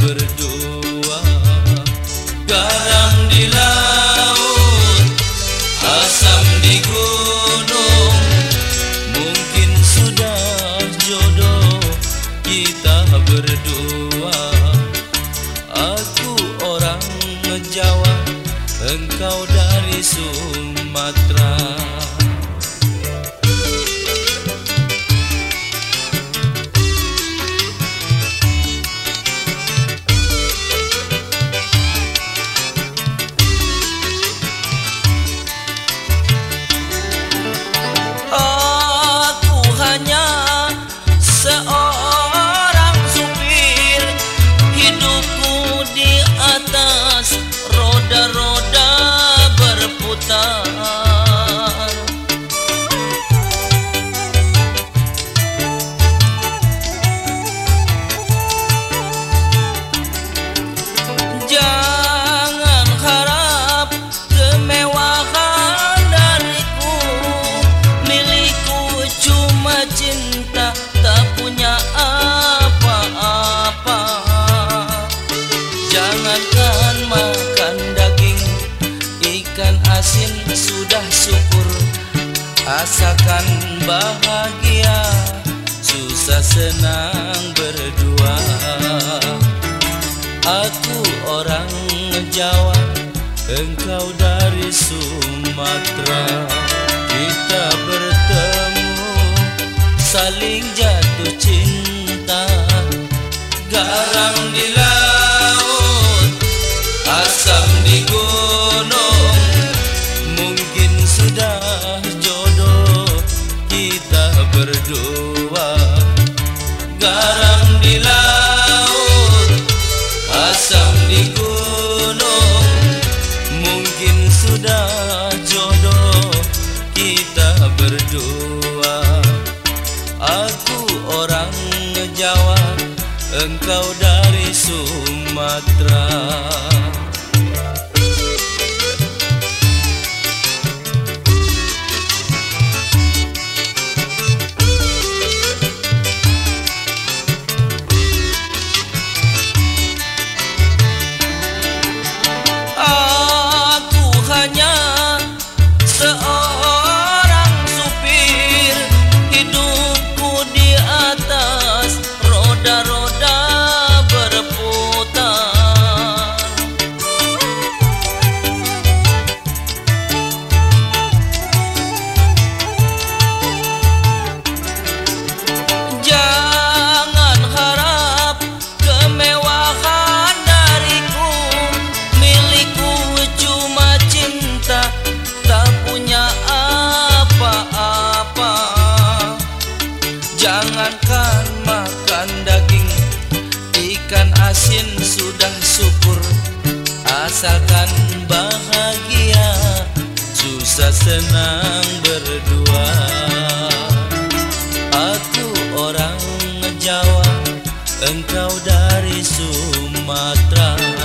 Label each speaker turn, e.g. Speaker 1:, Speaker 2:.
Speaker 1: berdua Garam di laut Asam di gunung. Mungkin sudah jodoh kita berdua. Aku orang Jawa Engkau dari Sumatera Ikan asin sudah syukur Asalkan bahagia Susah senang berdua. Aku orang Jawa Engkau dari Sumatera. Kita bertemu Saling jatuh cinta Garam di Berdua Aku orang Jawa Engkau dari Sumatera Ikan asin sudah syukur Asalkan bahagia Susah senang berdua. Aku orang Jawa Engkau dari Sumatera